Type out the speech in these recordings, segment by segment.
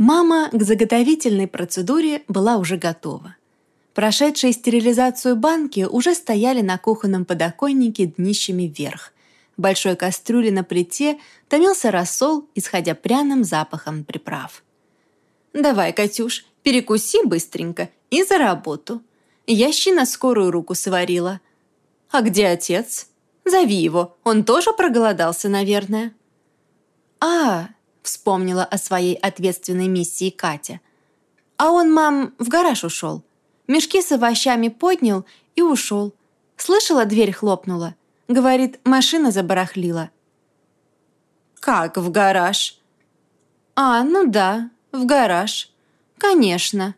Мама к заготовительной процедуре была уже готова. Прошедшие стерилизацию банки уже стояли на кухонном подоконнике днищами вверх. В большой кастрюле на плите томился рассол, исходя пряным запахом приправ. «Давай, Катюш, перекуси быстренько и за работу. Я на скорую руку сварила. А где отец? Зови его, он тоже проголодался, наверное». «А, вспомнила о своей ответственной миссии Катя. «А он, мам, в гараж ушел. Мешки с овощами поднял и ушел. Слышала, дверь хлопнула. Говорит, машина забарахлила». «Как в гараж?» «А, ну да, в гараж. Конечно».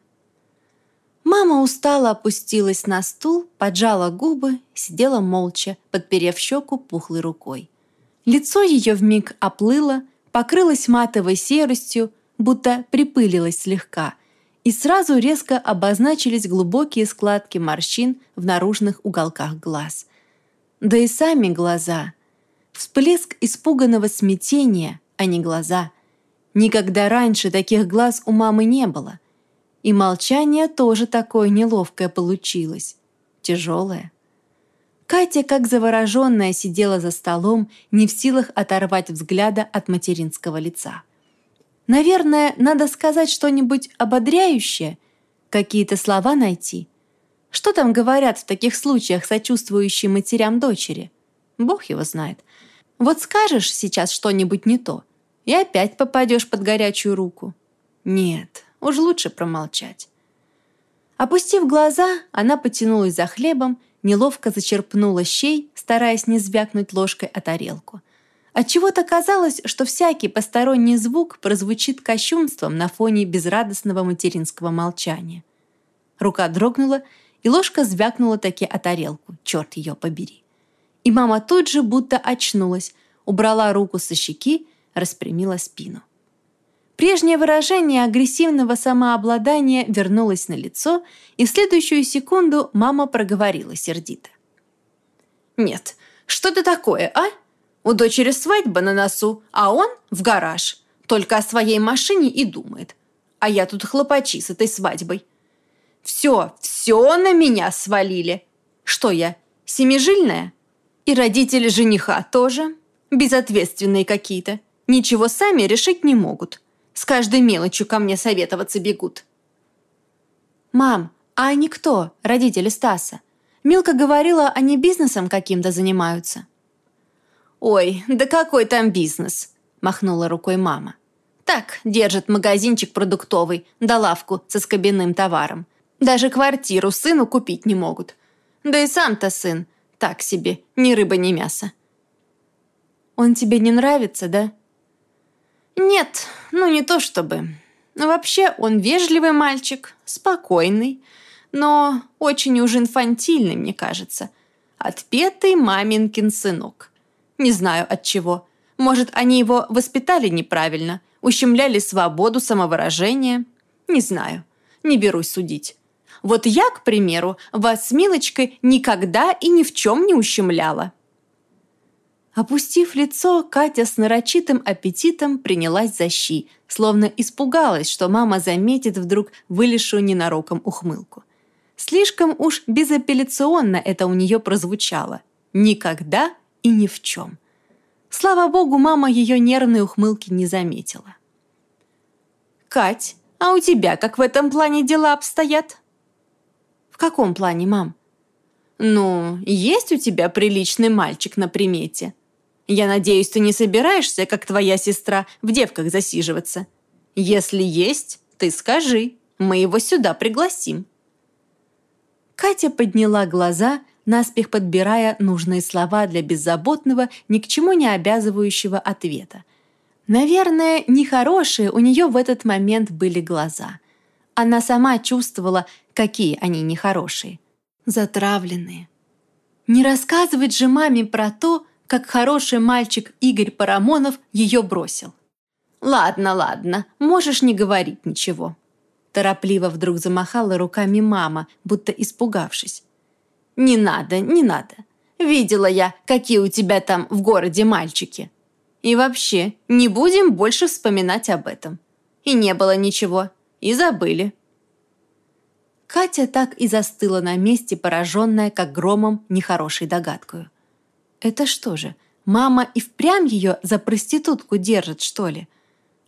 Мама устало опустилась на стул, поджала губы, сидела молча, подперев щеку пухлой рукой. Лицо ее вмиг оплыло, покрылась матовой серостью, будто припылилась слегка, и сразу резко обозначились глубокие складки морщин в наружных уголках глаз. Да и сами глаза. Всплеск испуганного смятения, а не глаза. Никогда раньше таких глаз у мамы не было. И молчание тоже такое неловкое получилось. Тяжелое. Катя, как завороженная, сидела за столом, не в силах оторвать взгляда от материнского лица. Наверное, надо сказать что-нибудь ободряющее, какие-то слова найти. Что там говорят в таких случаях сочувствующие матерям дочери? Бог его знает. Вот скажешь сейчас что-нибудь не то, и опять попадешь под горячую руку. Нет, уж лучше промолчать. Опустив глаза, она потянулась за хлебом неловко зачерпнула щей, стараясь не звякнуть ложкой о тарелку. Отчего-то казалось, что всякий посторонний звук прозвучит кощунством на фоне безрадостного материнского молчания. Рука дрогнула, и ложка звякнула таки о тарелку, черт ее побери. И мама тут же будто очнулась, убрала руку со щеки, распрямила спину. Прежнее выражение агрессивного самообладания вернулось на лицо, и в следующую секунду мама проговорила сердито. «Нет, что это такое, а? У дочери свадьба на носу, а он в гараж. Только о своей машине и думает. А я тут хлопачи с этой свадьбой. Все, все на меня свалили. Что я, семижильная? И родители жениха тоже. Безответственные какие-то. Ничего сами решить не могут. С каждой мелочью ко мне советоваться бегут. «Мам, а они кто, родители Стаса? Милка говорила, они бизнесом каким-то занимаются». «Ой, да какой там бизнес?» – махнула рукой мама. «Так, держит магазинчик продуктовый, да лавку со скобяным товаром. Даже квартиру сыну купить не могут. Да и сам-то сын, так себе, ни рыба, ни мясо». «Он тебе не нравится, да?» «Нет, ну не то чтобы. Вообще он вежливый мальчик, спокойный, но очень уж инфантильный, мне кажется. Отпетый маминкин сынок. Не знаю от чего. Может, они его воспитали неправильно, ущемляли свободу самовыражения? Не знаю, не берусь судить. Вот я, к примеру, вас с Милочкой никогда и ни в чем не ущемляла. Опустив лицо, Катя с нарочитым аппетитом принялась за щи, словно испугалась, что мама заметит вдруг вылезшую ненароком ухмылку. Слишком уж безапелляционно это у нее прозвучало. Никогда и ни в чем. Слава богу, мама ее нервной ухмылки не заметила. «Кать, а у тебя как в этом плане дела обстоят?» «В каком плане, мам?» «Ну, есть у тебя приличный мальчик на примете?» Я надеюсь, ты не собираешься, как твоя сестра, в девках засиживаться. Если есть, ты скажи, мы его сюда пригласим». Катя подняла глаза, наспех подбирая нужные слова для беззаботного, ни к чему не обязывающего ответа. Наверное, нехорошие у нее в этот момент были глаза. Она сама чувствовала, какие они нехорошие. Затравленные. Не рассказывать же маме про то, как хороший мальчик Игорь Парамонов ее бросил. «Ладно, ладно, можешь не говорить ничего». Торопливо вдруг замахала руками мама, будто испугавшись. «Не надо, не надо. Видела я, какие у тебя там в городе мальчики. И вообще, не будем больше вспоминать об этом. И не было ничего. И забыли. Катя так и застыла на месте, пораженная, как громом, нехорошей догадкою. Это что же, мама и впрямь ее за проститутку держит, что ли?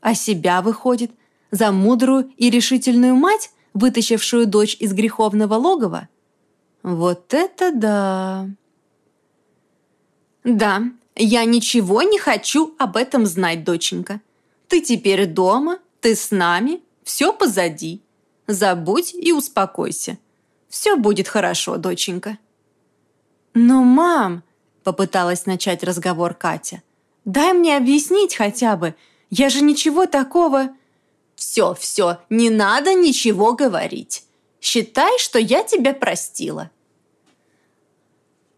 А себя, выходит, за мудрую и решительную мать, вытащившую дочь из греховного логова? Вот это да! Да, я ничего не хочу об этом знать, доченька. Ты теперь дома, ты с нами, все позади. Забудь и успокойся. Все будет хорошо, доченька». «Но, мам...» — попыталась начать разговор Катя. «Дай мне объяснить хотя бы. Я же ничего такого...» «Все, все, не надо ничего говорить. Считай, что я тебя простила».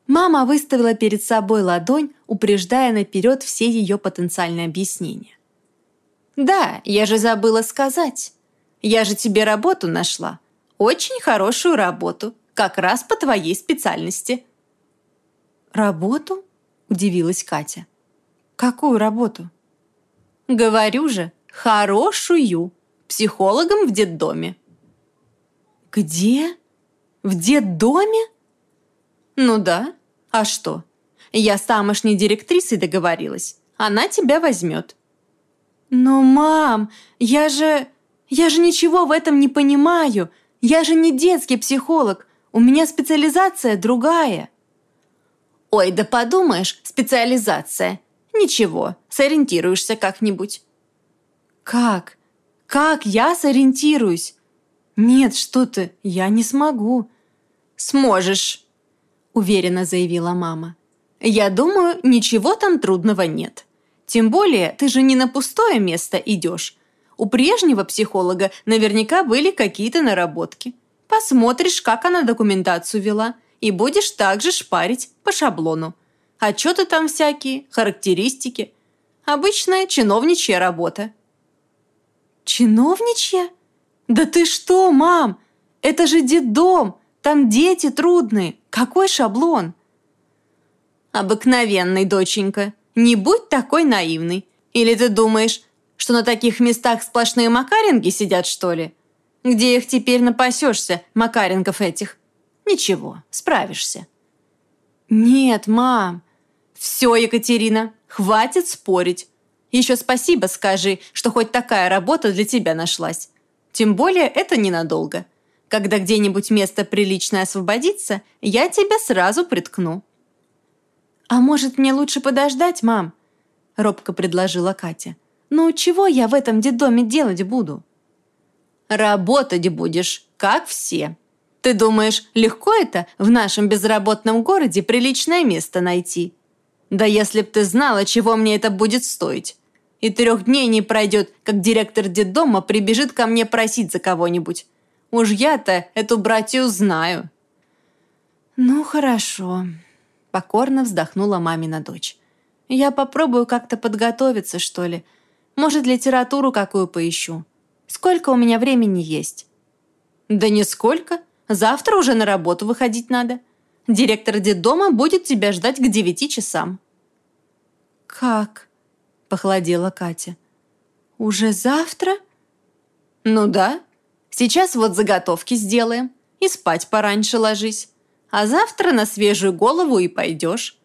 Мама выставила перед собой ладонь, упреждая наперед все ее потенциальные объяснения. «Да, я же забыла сказать. Я же тебе работу нашла. Очень хорошую работу. Как раз по твоей специальности». «Работу?» – удивилась Катя. «Какую работу?» «Говорю же, хорошую. Психологом в детдоме». «Где? В детдоме?» «Ну да. А что? Я с тамошней директрисой договорилась. Она тебя возьмет». «Но, мам, я же...» Я же ничего в этом не понимаю. Я же не детский психолог. У меня специализация другая». «Ой, да подумаешь, специализация. Ничего, сориентируешься как-нибудь». «Как? Как я сориентируюсь? Нет, что ты, я не смогу». «Сможешь», — уверенно заявила мама. «Я думаю, ничего там трудного нет. Тем более, ты же не на пустое место идешь, у прежнего психолога наверняка были какие-то наработки. Посмотришь, как она документацию вела, и будешь также шпарить по шаблону. Отчеты там всякие, характеристики. Обычная чиновничья работа. Чиновничья? Да ты что, мам? Это же детдом, там дети трудные. Какой шаблон? Обыкновенный, доченька. Не будь такой наивной. Или ты думаешь, что на таких местах сплошные макаренки сидят, что ли? Где их теперь напасешься, макаренков этих? Ничего, справишься. Нет, мам. Все, Екатерина, хватит спорить. Еще спасибо скажи, что хоть такая работа для тебя нашлась. Тем более это ненадолго. Когда где-нибудь место приличное освободится, я тебя сразу приткну. «А может, мне лучше подождать, мам?» – робко предложила Катя. Ну, чего я в этом детдоме делать буду? Работать будешь, как все. Ты думаешь, легко это в нашем безработном городе приличное место найти? Да если б ты знала, чего мне это будет стоить. И трех дней не пройдет, как директор детдома прибежит ко мне просить за кого-нибудь. Уж я-то эту братью знаю». «Ну, хорошо», — покорно вздохнула мамина дочь. «Я попробую как-то подготовиться, что ли, может, литературу какую поищу. Сколько у меня времени есть?» «Да нисколько. Завтра уже на работу выходить надо. Директор детдома будет тебя ждать к девяти часам». «Как?» – похолодела Катя. «Уже завтра?» «Ну да. Сейчас вот заготовки сделаем. И спать пораньше ложись. А завтра на свежую голову и пойдешь.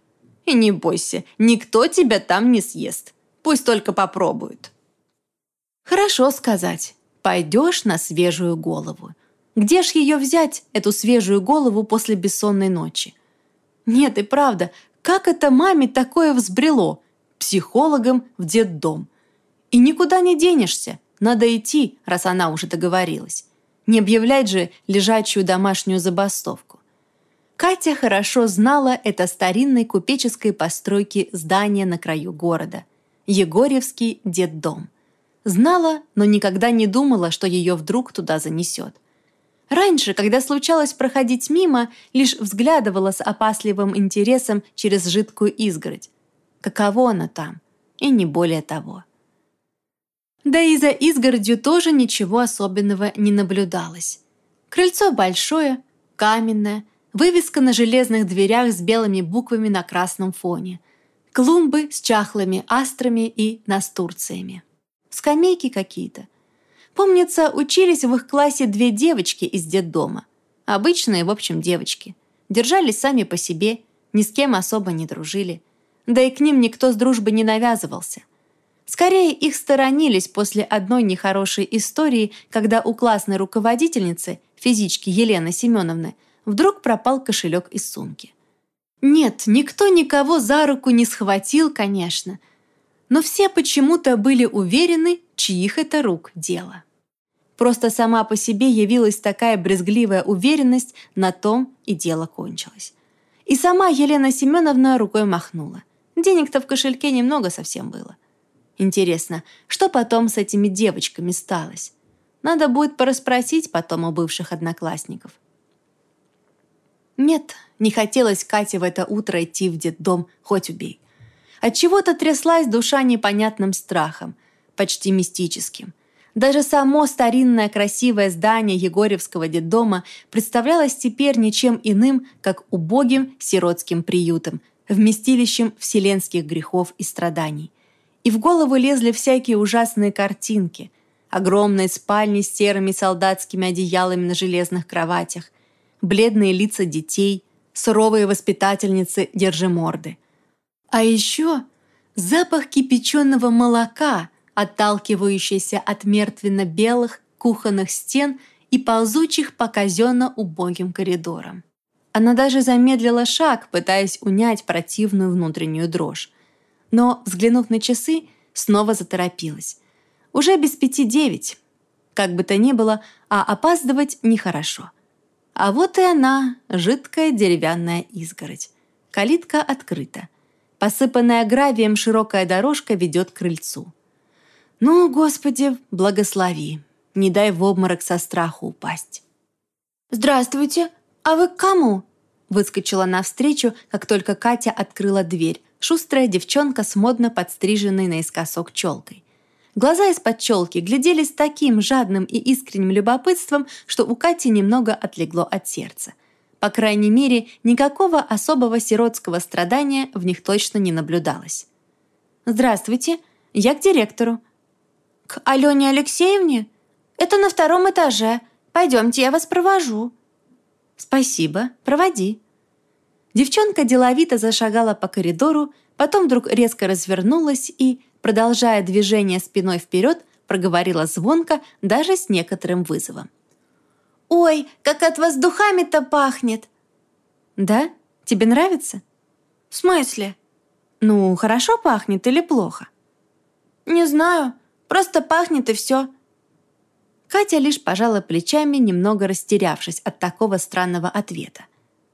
И не бойся, никто тебя там не съест. Пусть только попробуют. Хорошо сказать. Пойдешь на свежую голову. Где ж ее взять, эту свежую голову после бессонной ночи? Нет, и правда, как это маме такое взбрело? Психологом в детдом. И никуда не денешься. Надо идти, раз она уже договорилась. Не объявлять же лежачую домашнюю забастовку. Катя хорошо знала это старинной купеческой постройки здание на краю города. Егорьевский детдом. Знала, но никогда не думала, что ее вдруг туда занесет. Раньше, когда случалось проходить мимо, лишь взглядывала с опасливым интересом через жидкую изгородь. Каково она там? И не более того. Да и за изгородью тоже ничего особенного не наблюдалось. Крыльцо большое, каменное, вывеска на железных дверях с белыми буквами на красном фоне – клумбы с чахлыми астрами и настурциями. Скамейки какие-то. Помнится, учились в их классе две девочки из детдома. Обычные, в общем, девочки. Держались сами по себе, ни с кем особо не дружили. Да и к ним никто с дружбы не навязывался. Скорее, их сторонились после одной нехорошей истории, когда у классной руководительницы, физички Елены Семеновны, вдруг пропал кошелек из сумки. Нет, никто никого за руку не схватил, конечно, но все почему-то были уверены, чьих это рук дело. Просто сама по себе явилась такая брезгливая уверенность, на том и дело кончилось. И сама Елена Семеновна рукой махнула. Денег-то в кошельке немного совсем было. Интересно, что потом с этими девочками сталось? Надо будет порасспросить потом у бывших одноклассников. Нет, не хотелось Кате в это утро идти в детдом, хоть убей. От чего то тряслась душа непонятным страхом, почти мистическим. Даже само старинное красивое здание Егорьевского детдома представлялось теперь ничем иным, как убогим сиротским приютом, вместилищем вселенских грехов и страданий. И в голову лезли всякие ужасные картинки. Огромные спальни с серыми солдатскими одеялами на железных кроватях, бледные лица детей, суровые воспитательницы держиморды. А еще запах кипяченого молока, отталкивающийся от мертвенно-белых кухонных стен и ползучих по казенно-убогим коридорам. Она даже замедлила шаг, пытаясь унять противную внутреннюю дрожь. Но, взглянув на часы, снова заторопилась. Уже без пяти девять. Как бы то ни было, а опаздывать нехорошо. А вот и она, жидкая деревянная изгородь. Калитка открыта. Посыпанная гравием широкая дорожка ведет к крыльцу. Ну, Господи, благослови. Не дай в обморок со страху упасть. «Здравствуйте!» «А вы к кому?» Выскочила навстречу, как только Катя открыла дверь. Шустрая девчонка с модно подстриженной наискосок челкой. Глаза из-под челки глядели с таким жадным и искренним любопытством, что у Кати немного отлегло от сердца. По крайней мере, никакого особого сиротского страдания в них точно не наблюдалось. «Здравствуйте, я к директору». «К Алене Алексеевне? Это на втором этаже. Пойдемте, я вас провожу», «Спасибо, проводи». Девчонка деловито зашагала по коридору, потом вдруг резко развернулась и, продолжая движение спиной вперед, проговорила звонко, даже с некоторым вызовом. «Ой, как от вас духами-то пахнет!» «Да? Тебе нравится?» «В смысле?» «Ну, хорошо пахнет или плохо?» «Не знаю. Просто пахнет и все. Катя лишь пожала плечами, немного растерявшись от такого странного ответа.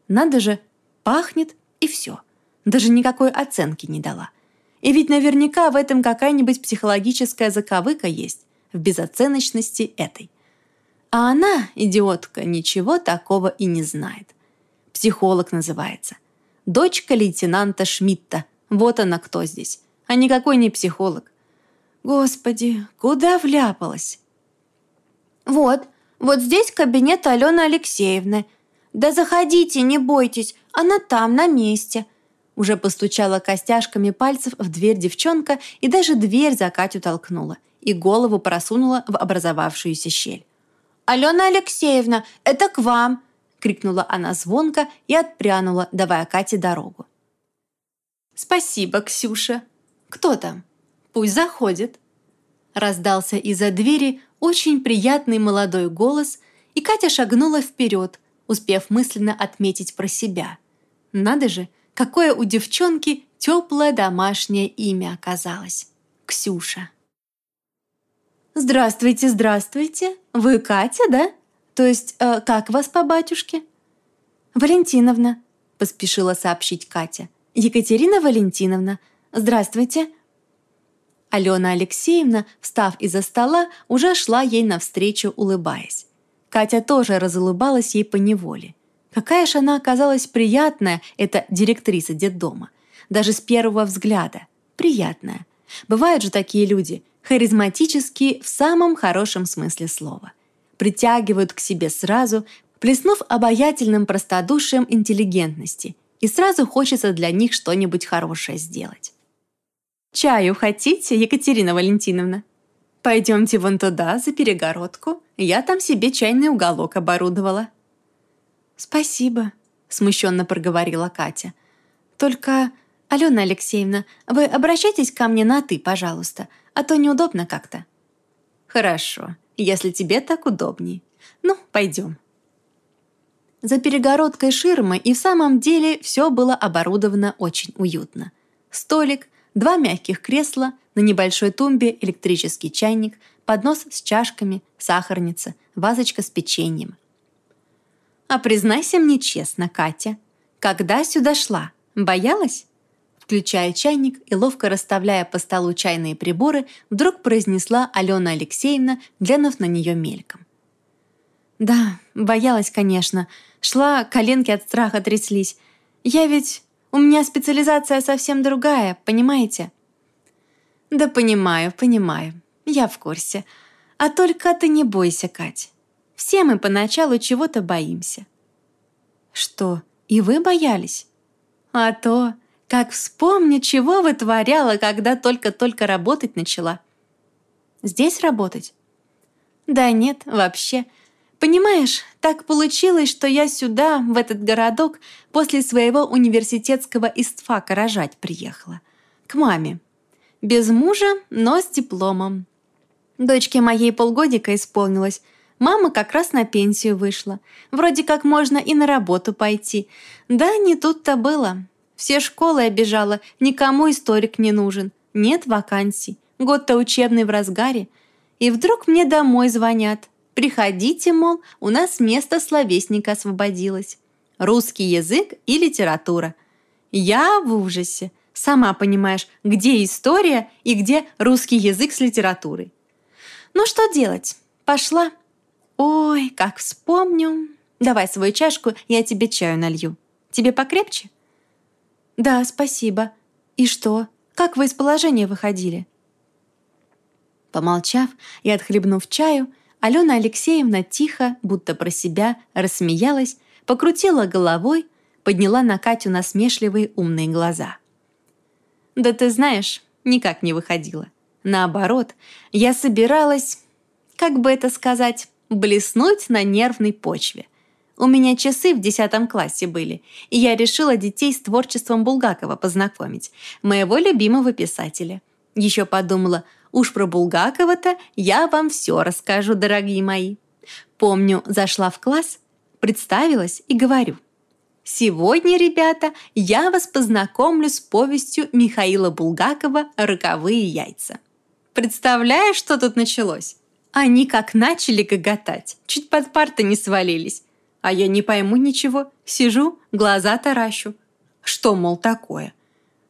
Надо же, пахнет и все. Даже никакой оценки не дала. И ведь наверняка в этом какая-нибудь психологическая заковыка есть, в безоценочности этой. А она, идиотка, ничего такого и не знает. Психолог называется. Дочка лейтенанта Шмидта. Вот она кто здесь. А никакой не психолог. Господи, куда вляпалась? «Вот, вот здесь кабинет Алены Алексеевны. Да заходите, не бойтесь, она там, на месте». Уже постучала костяшками пальцев в дверь девчонка и даже дверь за Катю толкнула и голову просунула в образовавшуюся щель. «Алена Алексеевна, это к вам!» — крикнула она звонко и отпрянула, давая Кате дорогу. «Спасибо, Ксюша. Кто там? Пусть заходит». Раздался из-за двери очень приятный молодой голос, и Катя шагнула вперед, успев мысленно отметить про себя. Надо же, какое у девчонки теплое домашнее имя оказалось. Ксюша. «Здравствуйте, здравствуйте. Вы Катя, да? То есть, э, как вас по батюшке?» «Валентиновна», — поспешила сообщить Катя. «Екатерина Валентиновна. Здравствуйте. Алена Алексеевна, встав из-за стола, уже шла ей навстречу, улыбаясь. Катя тоже разулыбалась ей поневоле. Какая же она оказалась приятная, эта директриса детдома. Даже с первого взгляда. Приятная. Бывают же такие люди, харизматические в самом хорошем смысле слова. Притягивают к себе сразу, плеснув обаятельным простодушием интеллигентности, и сразу хочется для них что-нибудь хорошее сделать. «Чаю хотите, Екатерина Валентиновна?» Пойдемте вон туда, за перегородку. Я там себе чайный уголок оборудовала». «Спасибо», — смущенно проговорила Катя. «Только, Алена Алексеевна, вы обращайтесь ко мне на «ты», пожалуйста, а то неудобно как-то». «Хорошо, если тебе так удобней. Ну, пойдем». За перегородкой ширмы и в самом деле все было оборудовано очень уютно. Столик, два мягких кресла, на небольшой тумбе электрический чайник, поднос с чашками, сахарница, вазочка с печеньем. «А признайся мне честно, Катя, когда сюда шла, боялась?» Включая чайник и ловко расставляя по столу чайные приборы, вдруг произнесла Алена Алексеевна, глянув на нее мельком. «Да, боялась, конечно. Шла, коленки от страха тряслись. Я ведь... У меня специализация совсем другая, понимаете?» «Да понимаю, понимаю. Я в курсе. А только ты не бойся, Кать. Все мы поначалу чего-то боимся». «Что, и вы боялись?» «А то, как вспомню, чего вытворяла, когда только-только работать начала». «Здесь работать?» «Да нет, вообще. Понимаешь, так получилось, что я сюда, в этот городок, после своего университетского истфака рожать приехала. К маме. Без мужа, но с дипломом. Дочке моей полгодика исполнилось. Мама как раз на пенсию вышла. Вроде как можно и на работу пойти. Да, не тут-то было. Все школы обижала, никому историк не нужен. Нет вакансий. Год-то учебный в разгаре. И вдруг мне домой звонят. Приходите, мол, у нас место словесника освободилось. Русский язык и литература. Я в ужасе. Сама понимаешь, где история и где русский язык с литературой. Ну что делать? Пошла. Ой, как вспомню. Давай свою чашку, я тебе чаю налью. Тебе покрепче? Да, спасибо. И что? Как вы из положения выходили? Помолчав и отхлебнув чаю, Алена Алексеевна тихо, будто про себя, рассмеялась, покрутила головой, подняла на Катю насмешливые умные глаза. «Да ты знаешь, никак не выходила. Наоборот, я собиралась, как бы это сказать, блеснуть на нервной почве. У меня часы в десятом классе были, и я решила детей с творчеством Булгакова познакомить, моего любимого писателя. Еще подумала, Уж про Булгакова-то я вам все расскажу, дорогие мои. Помню, зашла в класс, представилась и говорю. Сегодня, ребята, я вас познакомлю с повестью Михаила Булгакова «Роковые яйца». Представляешь, что тут началось? Они как начали гоготать, чуть под парты не свалились. А я не пойму ничего, сижу, глаза таращу. Что, мол, такое?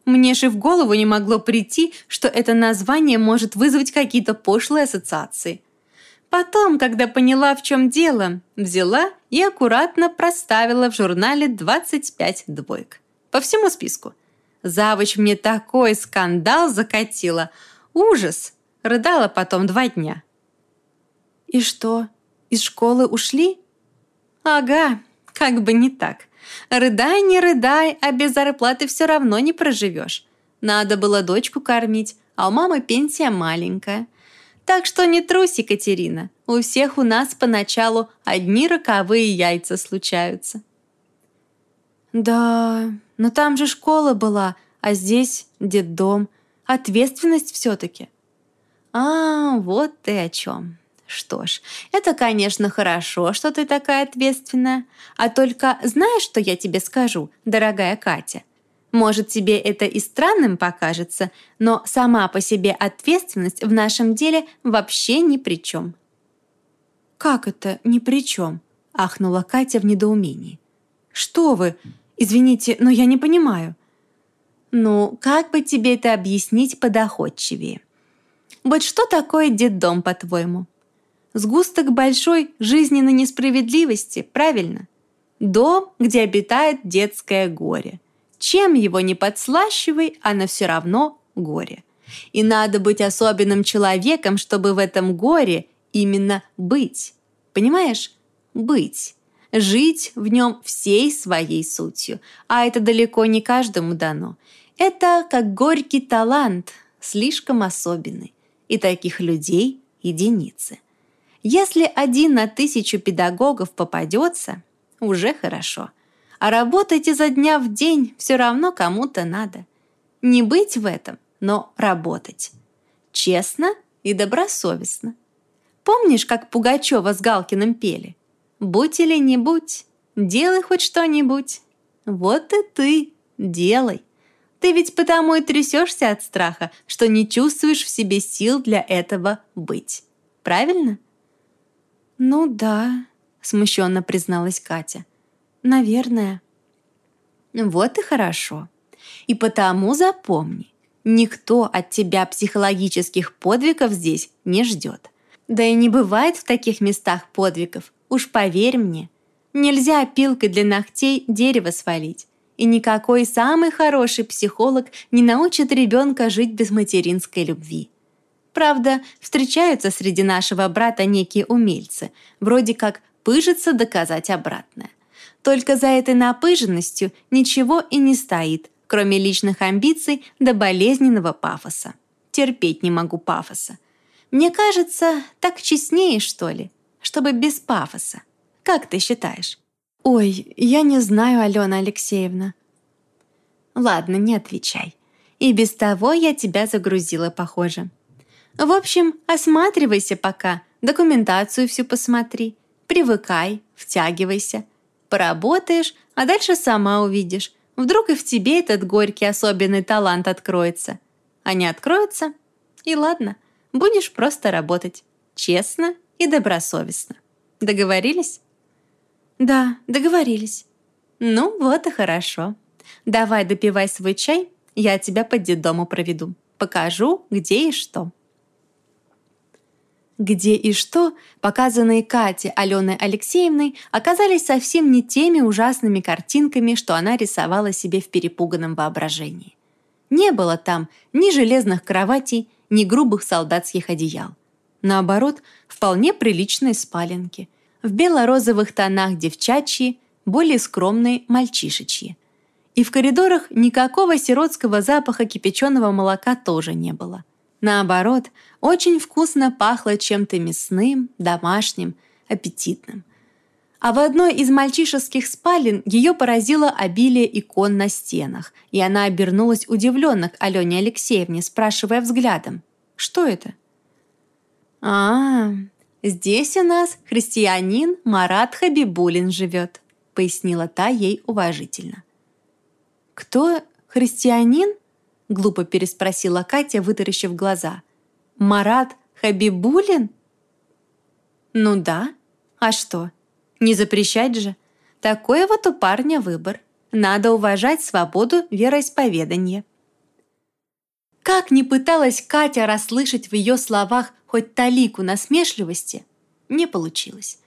Мне же в голову не могло прийти, что это название может вызвать какие-то пошлые ассоциации. Потом, когда поняла, в чем дело, взяла и аккуратно проставила в журнале 25 двоек. По всему списку. Завуч мне такой скандал закатила. Ужас! Рыдала потом два дня. «И что, из школы ушли?» «Ага, как бы не так. Рыдай, не рыдай, а без зарплаты все равно не проживешь. Надо было дочку кормить, а у мамы пенсия маленькая. Так что не трусь, Екатерина. У всех у нас поначалу одни роковые яйца случаются. Да, но там же школа была, а здесь детдом. Ответственность все-таки. А, вот ты о чем. Что ж, это, конечно, хорошо, что ты такая ответственная. А только знаешь, что я тебе скажу, дорогая Катя? Может, тебе это и странным покажется, но сама по себе ответственность в нашем деле вообще ни при чем. «Как это ни при чем?» – ахнула Катя в недоумении. «Что вы? Извините, но я не понимаю». «Ну, как бы тебе это объяснить подоходчивее? Вот что такое детдом, по-твоему?» Сгусток большой жизненной несправедливости, правильно? Дом, где обитает детское горе. Чем его не подслащивай, оно все равно горе. И надо быть особенным человеком, чтобы в этом горе именно быть. Понимаешь? Быть. Жить в нем всей своей сутью. А это далеко не каждому дано. Это как горький талант, слишком особенный. И таких людей единицы. Если один на тысячу педагогов попадется, уже хорошо. А работать изо дня в день все равно кому-то надо. Не быть в этом, но работать. Честно и добросовестно. Помнишь, как Пугачева с Галкиным пели? «Будь или не будь, делай хоть что-нибудь». Вот и ты делай. Ты ведь потому и трясешься от страха, что не чувствуешь в себе сил для этого быть. Правильно? «Ну да», — смущенно призналась Катя. «Наверное». «Вот и хорошо. И потому запомни, никто от тебя психологических подвигов здесь не ждет. Да и не бывает в таких местах подвигов, уж поверь мне. Нельзя пилкой для ногтей дерево свалить. И никакой самый хороший психолог не научит ребенка жить без материнской любви. Правда, встречаются среди нашего брата некие умельцы, вроде как пыжиться доказать обратное. Только за этой напыженностью ничего и не стоит, кроме личных амбиций до болезненного пафоса. Терпеть не могу пафоса. Мне кажется, так честнее, что ли, чтобы без пафоса. Как ты считаешь? Ой, я не знаю, Алена Алексеевна. Ладно, не отвечай. И без того я тебя загрузила, похоже. В общем, осматривайся пока, документацию всю посмотри, привыкай, втягивайся. Поработаешь, а дальше сама увидишь. Вдруг и в тебе этот горький особенный талант откроется. А не откроется? И ладно, будешь просто работать. Честно и добросовестно. Договорились? Да, договорились. Ну вот и хорошо. Давай допивай свой чай, я тебя по детдому проведу. Покажу, где и что. Где и что, показанные Кате Аленой Алексеевной, оказались совсем не теми ужасными картинками, что она рисовала себе в перепуганном воображении. Не было там ни железных кроватей, ни грубых солдатских одеял. Наоборот, вполне приличные спаленки. В бело-розовых тонах девчачьи, более скромные мальчишечьи. И в коридорах никакого сиротского запаха кипяченого молока тоже не было. Наоборот, очень вкусно пахло чем-то мясным, домашним, аппетитным. А в одной из мальчишеских спален ее поразило обилие икон на стенах, и она обернулась удивленно к Алене Алексеевне, спрашивая взглядом, что это? «А, здесь у нас христианин Марат Хабибулин живет», пояснила та ей уважительно. «Кто христианин?» Глупо переспросила Катя, вытаращив глаза. «Марат Хабибулин?» «Ну да. А что? Не запрещать же. Такой вот у парня выбор. Надо уважать свободу вероисповедания». Как ни пыталась Катя расслышать в ее словах хоть талику насмешливости, не получилось.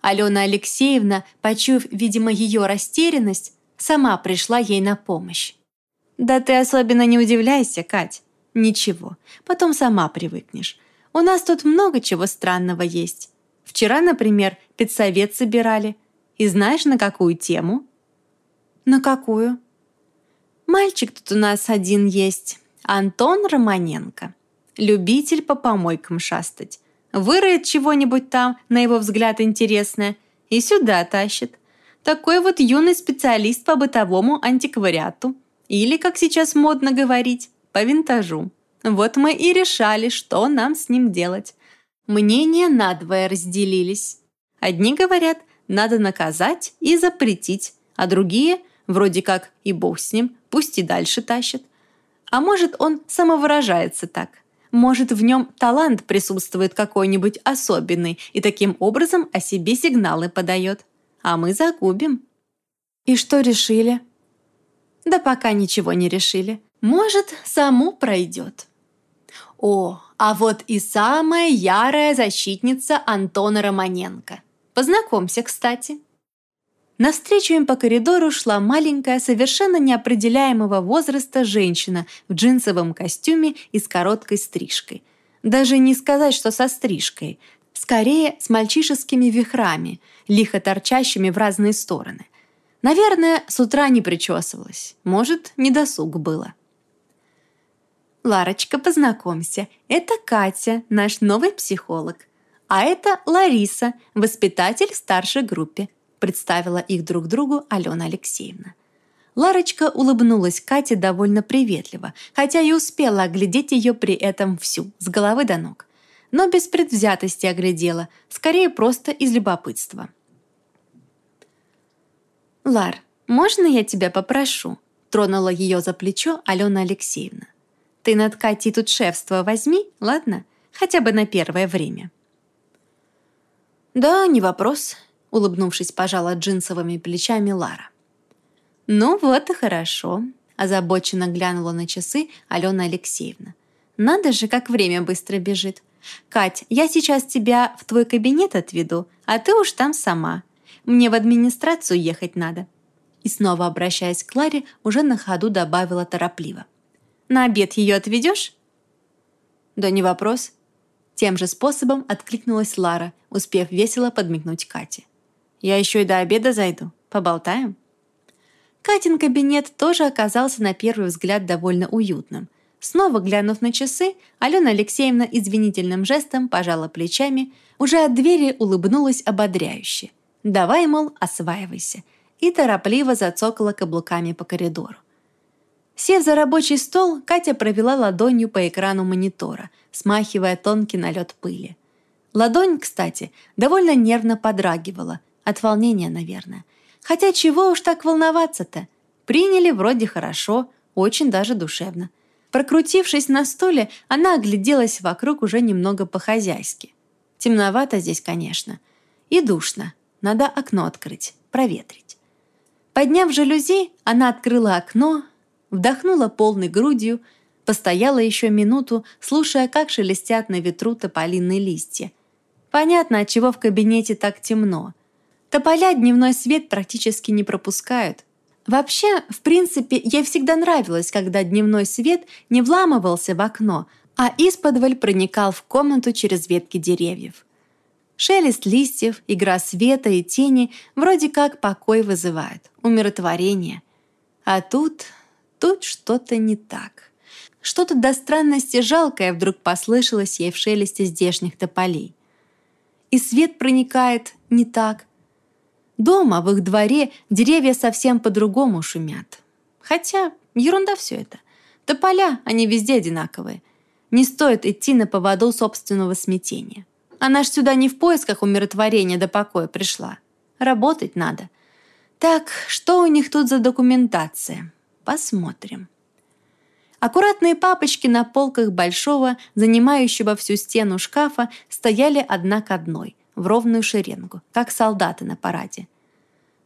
Алена Алексеевна, почуяв, видимо, ее растерянность, сама пришла ей на помощь. «Да ты особенно не удивляйся, Кать. Ничего, потом сама привыкнешь. У нас тут много чего странного есть. Вчера, например, педсовет собирали. И знаешь, на какую тему?» «На какую?» «Мальчик тут у нас один есть. Антон Романенко. Любитель по помойкам шастать. Выроет чего-нибудь там, на его взгляд, интересное, и сюда тащит. Такой вот юный специалист по бытовому антиквариату. Или, как сейчас модно говорить, по винтажу. Вот мы и решали, что нам с ним делать. Мнения надвое разделились. Одни говорят, надо наказать и запретить, а другие, вроде как и бог с ним, пусть и дальше тащит. А может, он самовыражается так. Может, в нем талант присутствует какой-нибудь особенный и таким образом о себе сигналы подает. А мы загубим. И что решили? Да пока ничего не решили. Может, саму пройдет. О, а вот и самая ярая защитница Антона Романенко. Познакомься, кстати. Навстречу им по коридору шла маленькая, совершенно неопределяемого возраста женщина в джинсовом костюме и с короткой стрижкой. Даже не сказать, что со стрижкой. Скорее, с мальчишескими вихрами, лихо торчащими в разные стороны. Наверное, с утра не причесывалась. Может, недосуг было. Ларочка, познакомься, это Катя, наш новый психолог. А это Лариса, воспитатель в старшей группе», представила их друг другу Алена Алексеевна. Ларочка улыбнулась Кате довольно приветливо, хотя и успела оглядеть ее при этом всю, с головы до ног. Но без предвзятости оглядела, скорее просто из любопытства. «Лар, можно я тебя попрошу?» тронула ее за плечо Алена Алексеевна. «Ты над Катей тут шефство возьми, ладно? Хотя бы на первое время». «Да, не вопрос», — улыбнувшись, пожала джинсовыми плечами Лара. «Ну вот и хорошо», — озабоченно глянула на часы Алена Алексеевна. «Надо же, как время быстро бежит. Кать, я сейчас тебя в твой кабинет отведу, а ты уж там сама. Мне в администрацию ехать надо». И снова обращаясь к Ларе, уже на ходу добавила торопливо. «На обед ее отведешь?» «Да не вопрос». Тем же способом откликнулась Лара, успев весело подмигнуть Кате. «Я еще и до обеда зайду. Поболтаем?» Катин кабинет тоже оказался на первый взгляд довольно уютным. Снова глянув на часы, Алена Алексеевна извинительным жестом пожала плечами, уже от двери улыбнулась ободряюще. «Давай, мол, осваивайся», и торопливо зацокала каблуками по коридору. Сев за рабочий стол, Катя провела ладонью по экрану монитора, смахивая тонкий налет пыли. Ладонь, кстати, довольно нервно подрагивала, от волнения, наверное. Хотя чего уж так волноваться-то? Приняли вроде хорошо, очень даже душевно. Прокрутившись на стуле, она огляделась вокруг уже немного по-хозяйски. Темновато здесь, конечно. И душно. Надо окно открыть, проветрить. Подняв жалюзи, она открыла окно, вдохнула полной грудью, постояла еще минуту, слушая, как шелестят на ветру тополиные листья. Понятно, отчего в кабинете так темно. Тополя дневной свет практически не пропускают. Вообще, в принципе, ей всегда нравилось, когда дневной свет не вламывался в окно, а исподволь проникал в комнату через ветки деревьев. Шелест листьев, игра света и тени вроде как покой вызывают, умиротворение. А тут, тут что-то не так. Что-то до странности жалкое вдруг послышалось ей в шелесте здешних тополей. И свет проникает не так. Дома, в их дворе, деревья совсем по-другому шумят. Хотя ерунда все это. Тополя, они везде одинаковые. Не стоит идти на поводу собственного смятения. Она ж сюда не в поисках умиротворения до покоя пришла. Работать надо. Так, что у них тут за документация? Посмотрим. Аккуратные папочки на полках большого, занимающего всю стену шкафа, стояли одна к одной, в ровную шеренгу, как солдаты на параде.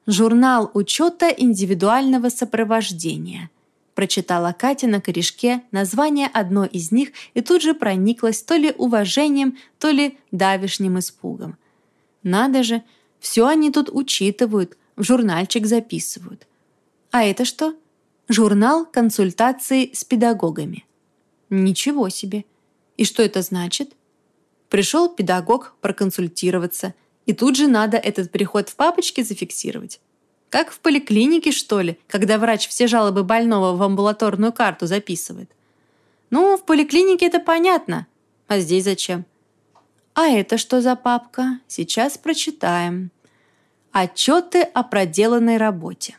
Журнал учета индивидуального сопровождения – Прочитала Катя на корешке название одной из них и тут же прониклась то ли уважением, то ли давишним испугом. Надо же, все они тут учитывают, в журнальчик записывают. А это что? Журнал консультации с педагогами. Ничего себе. И что это значит? Пришел педагог проконсультироваться, и тут же надо этот приход в папочке зафиксировать. Как в поликлинике, что ли, когда врач все жалобы больного в амбулаторную карту записывает? Ну, в поликлинике это понятно. А здесь зачем? А это что за папка? Сейчас прочитаем. Отчеты о проделанной работе.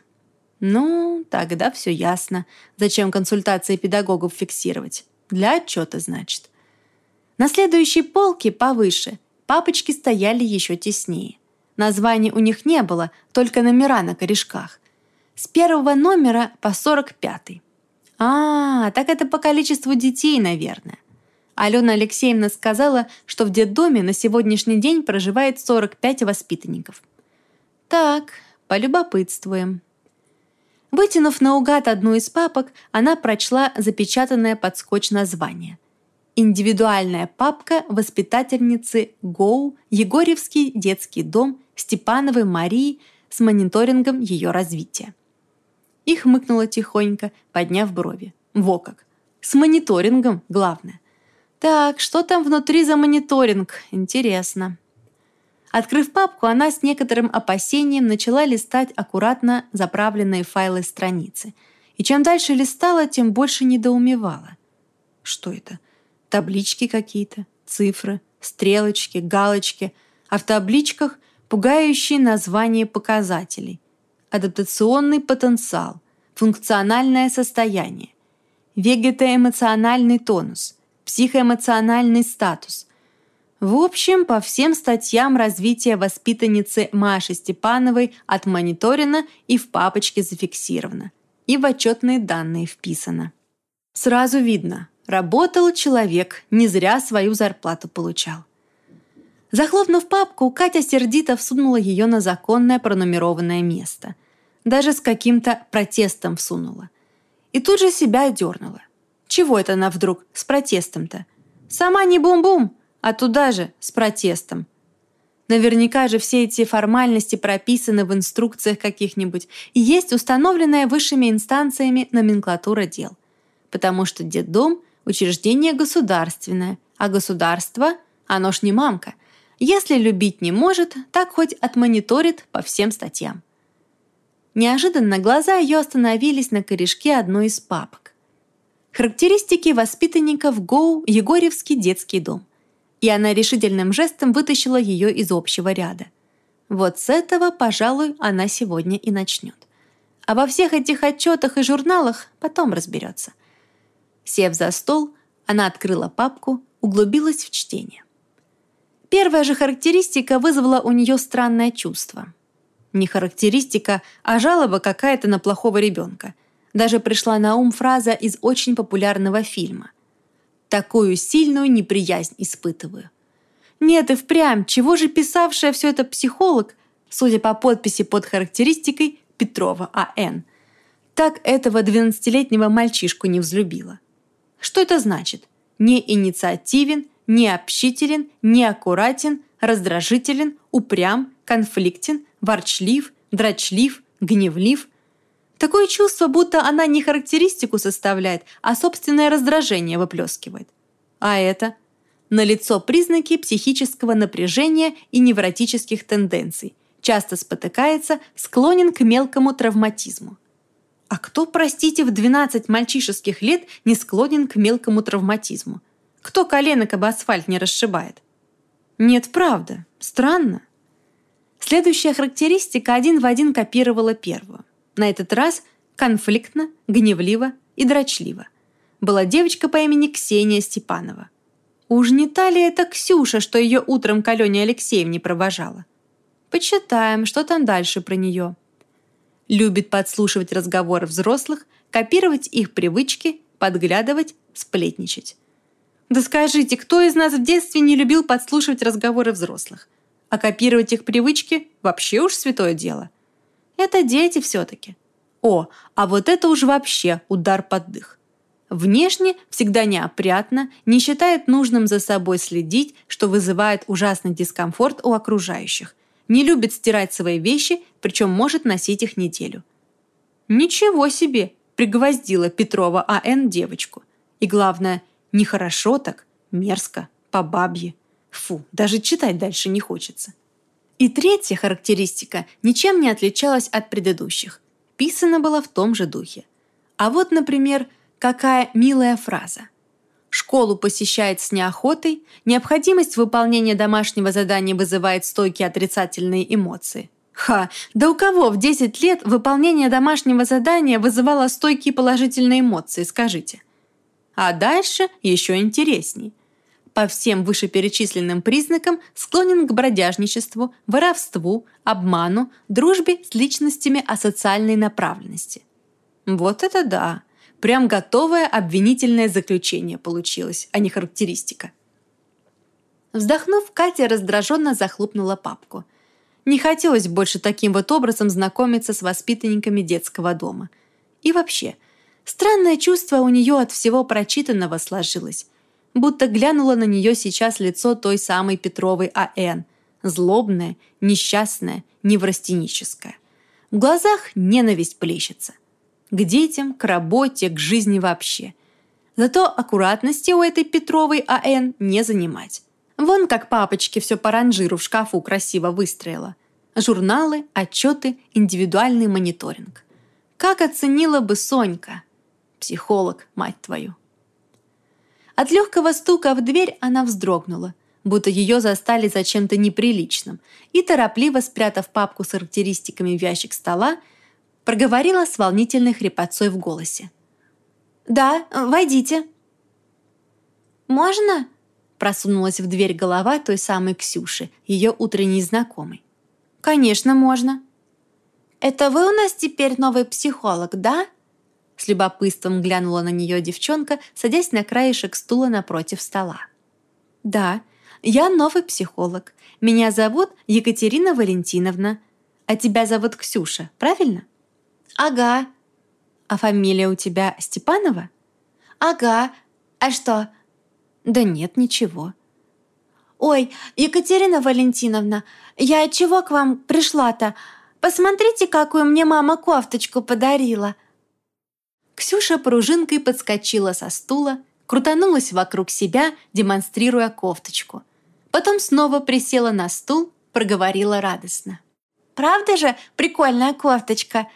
Ну, тогда все ясно. Зачем консультации педагогов фиксировать? Для отчета, значит. На следующей полке повыше папочки стояли еще теснее. Названий у них не было, только номера на корешках. С первого номера по сорок пятый. А, так это по количеству детей, наверное. Алена Алексеевна сказала, что в детдоме на сегодняшний день проживает 45 воспитанников. Так, полюбопытствуем. Вытянув наугад одну из папок, она прочла запечатанное под скотч название – Индивидуальная папка воспитательницы ГОУ Егорьевский детский дом Степановой Марии с мониторингом ее развития. И хмыкнула тихонько, подняв брови. Во как! С мониторингом, главное. Так, что там внутри за мониторинг? Интересно. Открыв папку, она с некоторым опасением начала листать аккуратно заправленные файлы страницы. И чем дальше листала, тем больше недоумевала. Что это? Таблички какие-то, цифры, стрелочки, галочки, а в табличках пугающие названия показателей. Адаптационный потенциал, функциональное состояние, вегетоэмоциональный тонус, психоэмоциональный статус. В общем, по всем статьям развития воспитанницы Маши Степановой отмониторено и в папочке зафиксировано, и в отчетные данные вписано. Сразу видно, работал человек, не зря свою зарплату получал. Захлопнув папку, Катя сердито всунула ее на законное пронумерованное место. Даже с каким-то протестом всунула. И тут же себя дернула. Чего это она вдруг с протестом-то? Сама не бум-бум, а туда же с протестом. Наверняка же все эти формальности прописаны в инструкциях каких-нибудь и есть установленная высшими инстанциями номенклатура дел. Потому что детдом – учреждение государственное, а государство – оно ж не мамка. Если любить не может, так хоть отмониторит по всем статьям. Неожиданно глаза ее остановились на корешке одной из папок. Характеристики воспитанников ГОУ «Егорьевский детский дом». И она решительным жестом вытащила ее из общего ряда. Вот с этого, пожалуй, она сегодня и начнет. А во всех этих отчетах и журналах потом разберется. Сев за стол, она открыла папку, углубилась в чтение. Первая же характеристика вызвала у нее странное чувство. Не характеристика, а жалоба какая-то на плохого ребенка – даже пришла на ум фраза из очень популярного фильма. «Такую сильную неприязнь испытываю». Нет, и впрямь, чего же писавшая все это психолог, судя по подписи под характеристикой Петрова А.Н., так этого 12-летнего мальчишку не взлюбила. Что это значит? Не инициативен, не общителен, не аккуратен, раздражителен, упрям, конфликтен, ворчлив, драчлив, гневлив – Такое чувство, будто она не характеристику составляет, а собственное раздражение выплескивает. А это? Налицо признаки психического напряжения и невротических тенденций. Часто спотыкается, склонен к мелкому травматизму. А кто, простите, в 12 мальчишеских лет не склонен к мелкому травматизму? Кто коленок об асфальт не расшибает? Нет, правда. Странно. Следующая характеристика один в один копировала первую. На этот раз конфликтно, гневливо и дрочливо. Была девочка по имени Ксения Степанова. Уж не та ли это Ксюша, что ее утром к Алене Алексеевне провожала? Почитаем, что там дальше про нее. Любит подслушивать разговоры взрослых, копировать их привычки, подглядывать, сплетничать. Да скажите, кто из нас в детстве не любил подслушивать разговоры взрослых? А копировать их привычки – вообще уж святое дело. Это дети все-таки. О, а вот это уж вообще удар под дых. Внешне всегда неопрятно, не считает нужным за собой следить, что вызывает ужасный дискомфорт у окружающих. Не любит стирать свои вещи, причем может носить их неделю. Ничего себе, пригвоздила Петрова А.Н. девочку. И главное, нехорошо так, мерзко, по бабье. Фу, даже читать дальше не хочется. И третья характеристика ничем не отличалась от предыдущих. Писана была в том же духе. А вот, например, какая милая фраза. Школу посещает с неохотой, необходимость выполнения домашнего задания вызывает стойкие отрицательные эмоции. Ха, да у кого в 10 лет выполнение домашнего задания вызывало стойкие положительные эмоции, скажите? А дальше еще интересней по всем вышеперечисленным признакам склонен к бродяжничеству, воровству, обману, дружбе с личностями асоциальной направленности. Вот это да! Прям готовое обвинительное заключение получилось, а не характеристика. Вздохнув, Катя раздраженно захлопнула папку. Не хотелось больше таким вот образом знакомиться с воспитанниками детского дома. И вообще, странное чувство у нее от всего прочитанного сложилось будто глянуло на нее сейчас лицо той самой Петровой А.Н. Злобное, несчастное, неврастеническое. В глазах ненависть плещется. К детям, к работе, к жизни вообще. Зато аккуратности у этой Петровой А.Н. не занимать. Вон как папочки все по ранжиру в шкафу красиво выстроила. Журналы, отчеты, индивидуальный мониторинг. Как оценила бы Сонька? Психолог, мать твою. От легкого стука в дверь она вздрогнула, будто ее застали за чем-то неприличным, и, торопливо спрятав папку с характеристиками в ящик стола, проговорила с волнительной хрипотцой в голосе. «Да, войдите». «Можно?» просунулась в дверь голова той самой Ксюши, ее утренней знакомой. «Конечно, можно». «Это вы у нас теперь новый психолог, да?» С любопытством глянула на нее девчонка, садясь на краешек стула напротив стола. «Да, я новый психолог. Меня зовут Екатерина Валентиновна. А тебя зовут Ксюша, правильно?» «Ага». «А фамилия у тебя Степанова?» «Ага. А что?» «Да нет, ничего». «Ой, Екатерина Валентиновна, я чего к вам пришла-то? Посмотрите, какую мне мама кофточку подарила!» Ксюша пружинкой подскочила со стула, крутанулась вокруг себя, демонстрируя кофточку. Потом снова присела на стул, проговорила радостно. «Правда же прикольная кофточка?»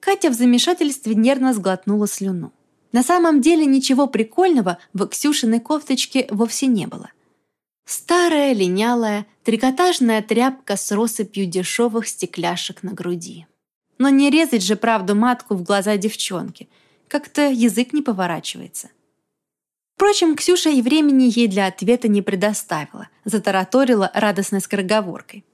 Катя в замешательстве нервно сглотнула слюну. На самом деле ничего прикольного в Ксюшиной кофточке вовсе не было. Старая, линялая, трикотажная тряпка с россыпью дешевых стекляшек на груди. Но не резать же правду матку в глаза девчонки. Как-то язык не поворачивается. Впрочем, Ксюша и времени ей для ответа не предоставила, затараторила радостной скороговоркой.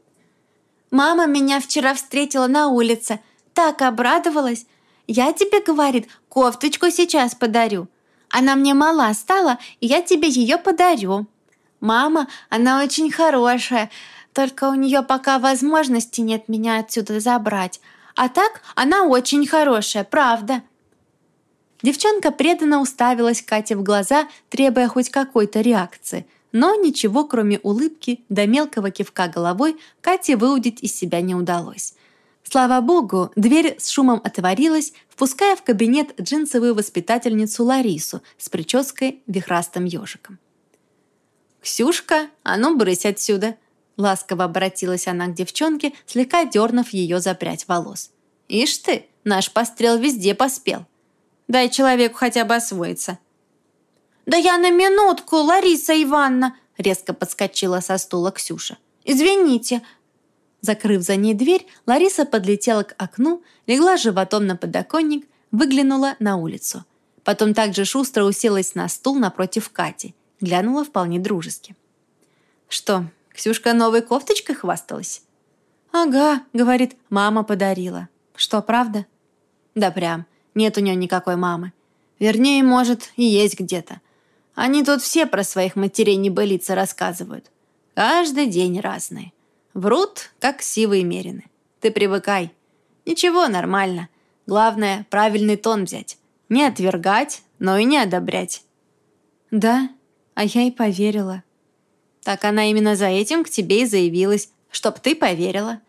«Мама меня вчера встретила на улице. Так обрадовалась. Я тебе, говорит, кофточку сейчас подарю. Она мне мала стала, и я тебе ее подарю. Мама, она очень хорошая, только у нее пока возможности нет меня отсюда забрать. А так она очень хорошая, правда». Девчонка преданно уставилась Кате в глаза, требуя хоть какой-то реакции, но ничего, кроме улыбки да мелкого кивка головой, Кате выудить из себя не удалось. Слава богу, дверь с шумом отворилась, впуская в кабинет джинсовую воспитательницу Ларису с прической вихрастым ежиком. «Ксюшка, а ну брысь отсюда!» Ласково обратилась она к девчонке, слегка дернув ее за прядь волос. «Ишь ты, наш пострел везде поспел. Дай человеку хотя бы освоиться». «Да я на минутку, Лариса Ивановна!» резко подскочила со стула Ксюша. «Извините». Закрыв за ней дверь, Лариса подлетела к окну, легла животом на подоконник, выглянула на улицу. Потом также шустро уселась на стул напротив Кати, глянула вполне дружески. «Что, Ксюшка новой кофточкой хвасталась?» «Ага», — говорит, мама подарила. «Что, правда?» «Да прям. Нет у нее никакой мамы. Вернее, может, и есть где-то. Они тут все про своих матерей небылицы рассказывают. Каждый день разные. Врут, как сивые мерины. Ты привыкай. Ничего, нормально. Главное, правильный тон взять. Не отвергать, но и не одобрять. Да, а я и поверила. Так она именно за этим к тебе и заявилась, чтоб ты поверила.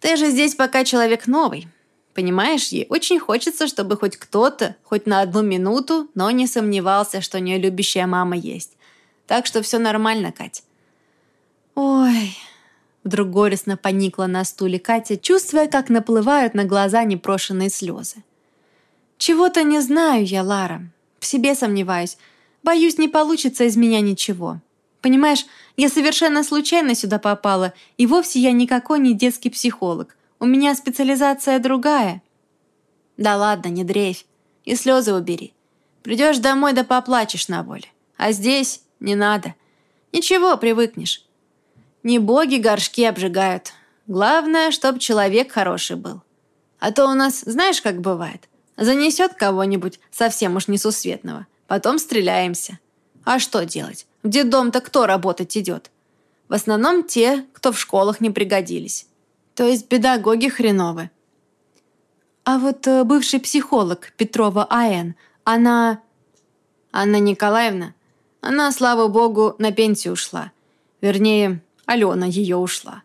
Ты же здесь пока человек новый, Понимаешь, ей очень хочется, чтобы хоть кто-то, хоть на одну минуту, но не сомневался, что у нее любящая мама есть. Так что все нормально, Кать. Ой... Вдруг горестно поникла на стуле Катя, чувствуя, как наплывают на глаза непрошенные слезы. «Чего-то не знаю я, Лара. В себе сомневаюсь. Боюсь, не получится из меня ничего. Понимаешь, я совершенно случайно сюда попала, и вовсе я никакой не детский психолог. У меня специализация другая». «Да ладно, не дрейфь. И слезы убери. Придешь домой да поплачешь на воле. А здесь не надо. Ничего, привыкнешь. Не боги горшки обжигают. Главное, чтоб человек хороший был. А то у нас, знаешь, как бывает, занесет кого-нибудь совсем уж несусветного. Потом стреляемся. А что делать? В детдом-то кто работать идет? В основном те, кто в школах не пригодились. То есть педагоги хреновы. А вот э, бывший психолог Петрова А.Н., она... Анна Николаевна, она, слава богу, на пенсию ушла. Вернее, Алена ее ушла.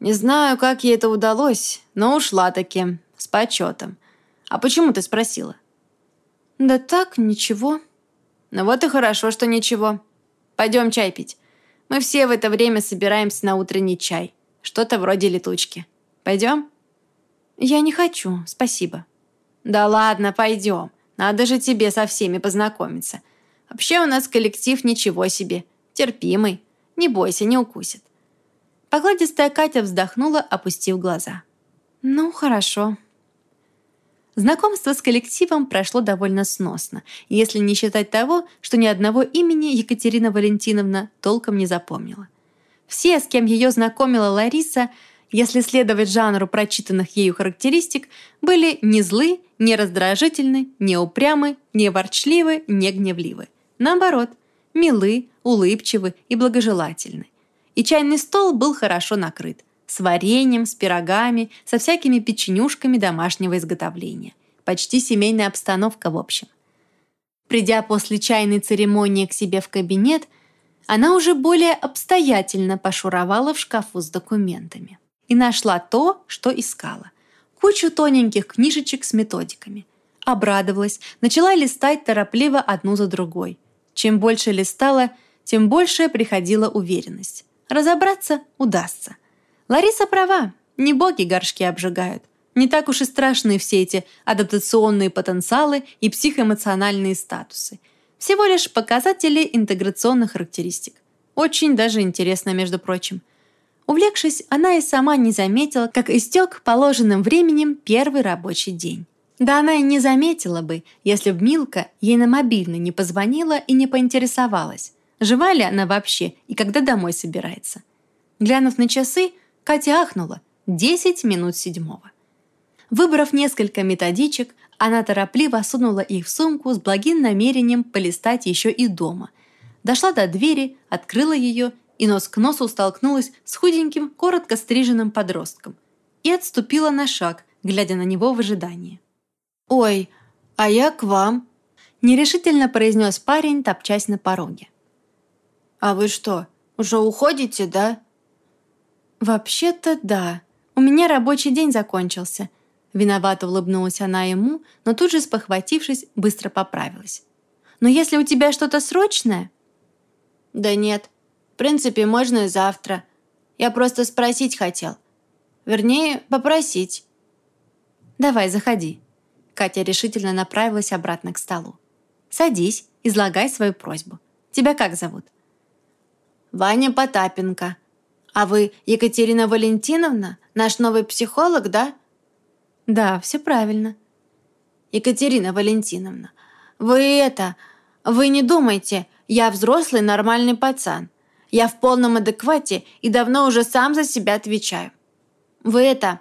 Не знаю, как ей это удалось, но ушла таки, с почетом. А почему ты спросила? Да так, ничего. Ну вот и хорошо, что ничего. Пойдем чай пить. Мы все в это время собираемся на утренний чай. Что-то вроде летучки. Пойдем?» «Я не хочу, спасибо». «Да ладно, пойдем. Надо же тебе со всеми познакомиться. Вообще у нас коллектив ничего себе. Терпимый. Не бойся, не укусит». Покладистая Катя вздохнула, опустив глаза. «Ну, хорошо». Знакомство с коллективом прошло довольно сносно, если не считать того, что ни одного имени Екатерина Валентиновна толком не запомнила. Все, с кем ее знакомила Лариса, если следовать жанру прочитанных ею характеристик, были не злы, не раздражительны, не упрямы, не ворчливы, не гневливы. Наоборот, милы, улыбчивы и благожелательны. И чайный стол был хорошо накрыт. С вареньем, с пирогами, со всякими печенюшками домашнего изготовления. Почти семейная обстановка в общем. Придя после чайной церемонии к себе в кабинет, она уже более обстоятельно пошуровала в шкафу с документами и нашла то, что искала. Кучу тоненьких книжечек с методиками. Обрадовалась, начала листать торопливо одну за другой. Чем больше листала, тем больше приходила уверенность. Разобраться удастся. Лариса права, не боги горшки обжигают. Не так уж и страшны все эти адаптационные потенциалы и психоэмоциональные статусы. Всего лишь показатели интеграционных характеристик. Очень даже интересно, между прочим. Увлекшись, она и сама не заметила, как истек положенным временем первый рабочий день. Да она и не заметила бы, если б Милка ей на мобильный не позвонила и не поинтересовалась, жива ли она вообще и когда домой собирается. Глянув на часы, Катя ахнула. Десять минут седьмого. Выбрав несколько методичек, она торопливо сунула их в сумку с благим намерением полистать еще и дома. Дошла до двери, открыла ее и нос к носу столкнулась с худеньким, коротко стриженным подростком и отступила на шаг, глядя на него в ожидании. «Ой, а я к вам», – нерешительно произнес парень, топчась на пороге. «А вы что, уже уходите, да?» «Вообще-то да. У меня рабочий день закончился». Виновато улыбнулась она ему, но тут же, спохватившись, быстро поправилась. «Но если у тебя что-то срочное...» «Да нет, в принципе, можно и завтра. Я просто спросить хотел. Вернее, попросить». «Давай, заходи». Катя решительно направилась обратно к столу. «Садись, излагай свою просьбу. Тебя как зовут?» «Ваня Потапенко. А вы Екатерина Валентиновна? Наш новый психолог, да?» «Да, все правильно». «Екатерина Валентиновна, вы это... Вы не думайте, я взрослый нормальный пацан. Я в полном адеквате и давно уже сам за себя отвечаю. Вы это...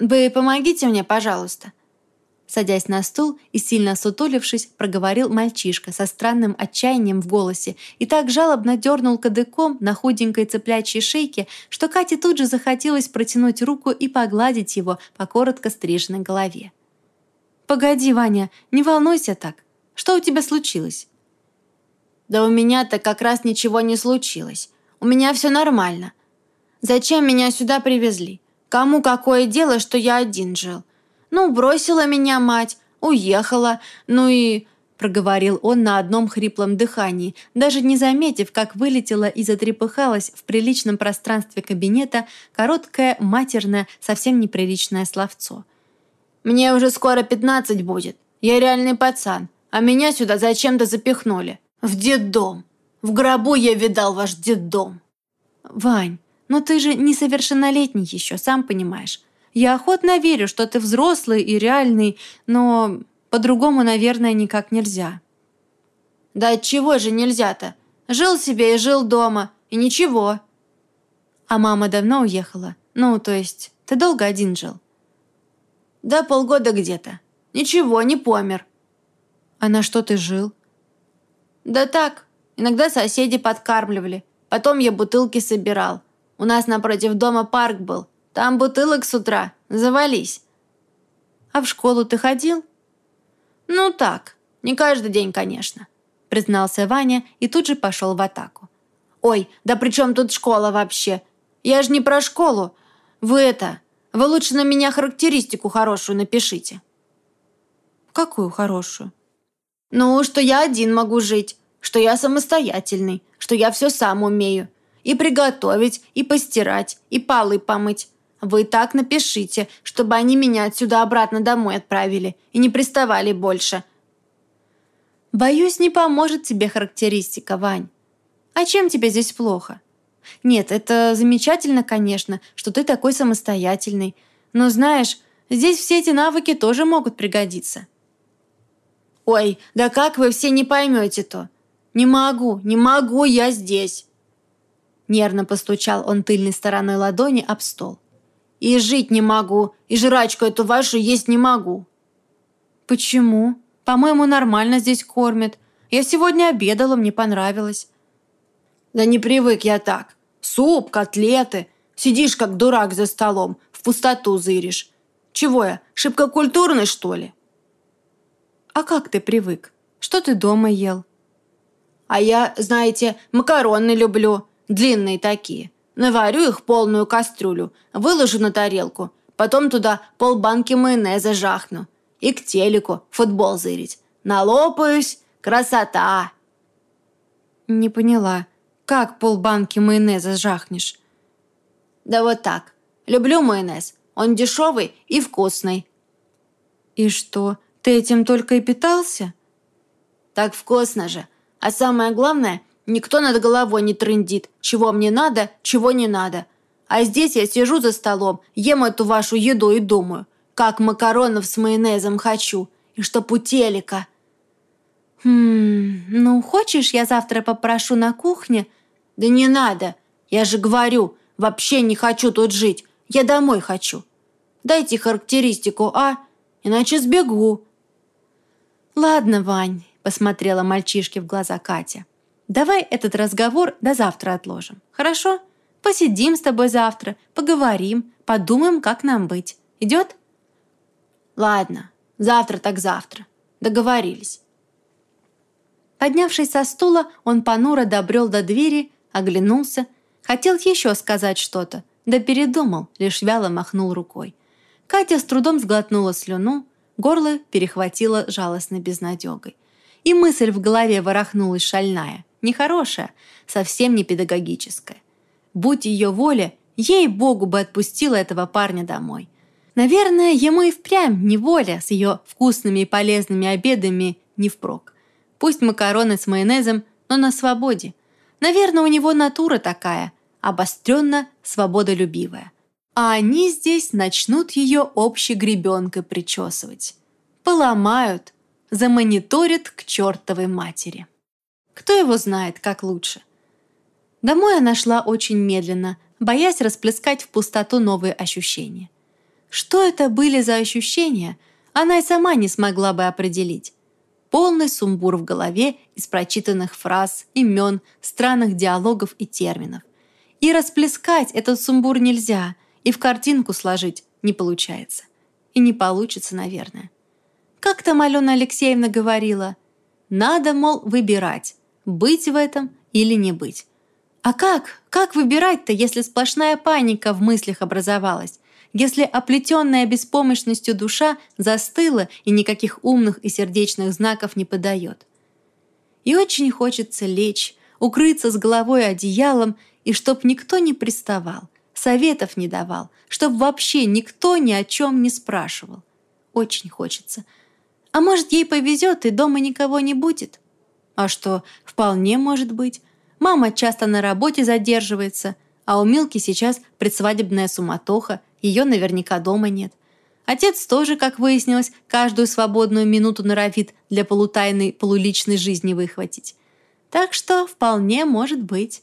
Вы помогите мне, пожалуйста». Садясь на стул и сильно сутулившись, проговорил мальчишка со странным отчаянием в голосе и так жалобно дернул кадыком на худенькой цыплячьей шейке, что Кате тут же захотелось протянуть руку и погладить его по коротко стриженной голове. «Погоди, Ваня, не волнуйся так. Что у тебя случилось?» «Да у меня-то как раз ничего не случилось. У меня все нормально. Зачем меня сюда привезли? Кому какое дело, что я один жил? Ну, бросила меня мать, уехала, ну и...» проговорил он на одном хриплом дыхании, даже не заметив, как вылетело и затрепыхалось в приличном пространстве кабинета короткое, матерное, совсем неприличное словцо. «Мне уже скоро пятнадцать будет. Я реальный пацан, а меня сюда зачем-то запихнули. В детдом. В гробу я видал ваш детдом». «Вань, но ты же несовершеннолетний еще, сам понимаешь. Я охотно верю, что ты взрослый и реальный, но по-другому, наверное, никак нельзя». «Да чего же нельзя-то? Жил себе и жил дома, и ничего». «А мама давно уехала? Ну, то есть, ты долго один жил?» «Да полгода где-то. Ничего, не помер». «А на что ты жил?» «Да так, иногда соседи подкармливали. Потом я бутылки собирал. У нас напротив дома парк был. Там бутылок с утра. Завались». «А в школу ты ходил?» «Ну так, не каждый день, конечно», признался Ваня и тут же пошел в атаку. «Ой, да при чем тут школа вообще? Я же не про школу. Вы это, вы лучше на меня характеристику хорошую напишите». «Какую хорошую?» «Ну, что я один могу жить, что я самостоятельный, что я все сам умею. И приготовить, и постирать, и полы помыть. Вы так напишите, чтобы они меня отсюда обратно домой отправили и не приставали больше». Боюсь, не поможет тебе характеристика, Вань. А чем тебе здесь плохо? Нет, это замечательно, конечно, что ты такой самостоятельный. Но знаешь, здесь все эти навыки тоже могут пригодиться. Ой, да как вы все не поймете-то? Не могу, не могу я здесь. Нервно постучал он тыльной стороной ладони об стол. И жить не могу, и жрачку эту вашу есть не могу. Почему? По-моему, нормально здесь кормят. Я сегодня обедала, мне понравилось. Да не привык я так. Суп, котлеты. Сидишь, как дурак за столом, в пустоту зыришь. Чего я, шибко культурный, что ли? А как ты привык? Что ты дома ел? А я, знаете, макароны люблю. Длинные такие. Наварю их полную кастрюлю, выложу на тарелку, потом туда полбанки майонеза жахну. И к телеку футбол зырить. Налопаюсь. Красота!» «Не поняла. Как полбанки майонеза жахнешь?» «Да вот так. Люблю майонез. Он дешевый и вкусный». «И что, ты этим только и питался?» «Так вкусно же. А самое главное, Никто над головой не трындит, чего мне надо, чего не надо. А здесь я сижу за столом, ем эту вашу еду и думаю, как макаронов с майонезом хочу, и чтоб у телека. Хм, ну хочешь, я завтра попрошу на кухне? Да не надо, я же говорю, вообще не хочу тут жить, я домой хочу. Дайте характеристику, а? Иначе сбегу. Ладно, Вань, посмотрела мальчишке в глаза Катя. Давай этот разговор до завтра отложим. Хорошо? Посидим с тобой завтра, поговорим, подумаем, как нам быть. Идет? Ладно, завтра так завтра. Договорились. Поднявшись со стула, он понуро добрел до двери, оглянулся, хотел еще сказать что-то, да передумал, лишь вяло махнул рукой. Катя с трудом сглотнула слюну, горло перехватило жалостной безнадегой. И мысль в голове ворохнулась шальная. Нехорошая, совсем не педагогическая. Будь ее воля, ей-богу бы отпустила этого парня домой. Наверное, ему и впрямь не воля с ее вкусными и полезными обедами не впрок. Пусть макароны с майонезом, но на свободе. Наверное, у него натура такая, обостренно свободолюбивая. А они здесь начнут ее общей гребенкой причесывать. Поломают, замониторят к чертовой матери. Кто его знает, как лучше. Домой она шла очень медленно, боясь расплескать в пустоту новые ощущения. Что это были за ощущения, она и сама не смогла бы определить. Полный сумбур в голове из прочитанных фраз, имен, странных диалогов и терминов. И расплескать этот сумбур нельзя, и в картинку сложить не получается. И не получится, наверное. Как там Алена Алексеевна говорила, надо, мол, выбирать, быть в этом или не быть. А как? Как выбирать-то, если сплошная паника в мыслях образовалась? Если оплетенная беспомощностью душа застыла и никаких умных и сердечных знаков не подает? И очень хочется лечь, укрыться с головой одеялом, и чтоб никто не приставал, советов не давал, чтоб вообще никто ни о чем не спрашивал. Очень хочется. А может, ей повезет, и дома никого не будет? А что, вполне может быть. Мама часто на работе задерживается, а у Милки сейчас предсвадебная суматоха, ее наверняка дома нет. Отец тоже, как выяснилось, каждую свободную минуту норовит для полутайной, полуличной жизни выхватить. Так что вполне может быть.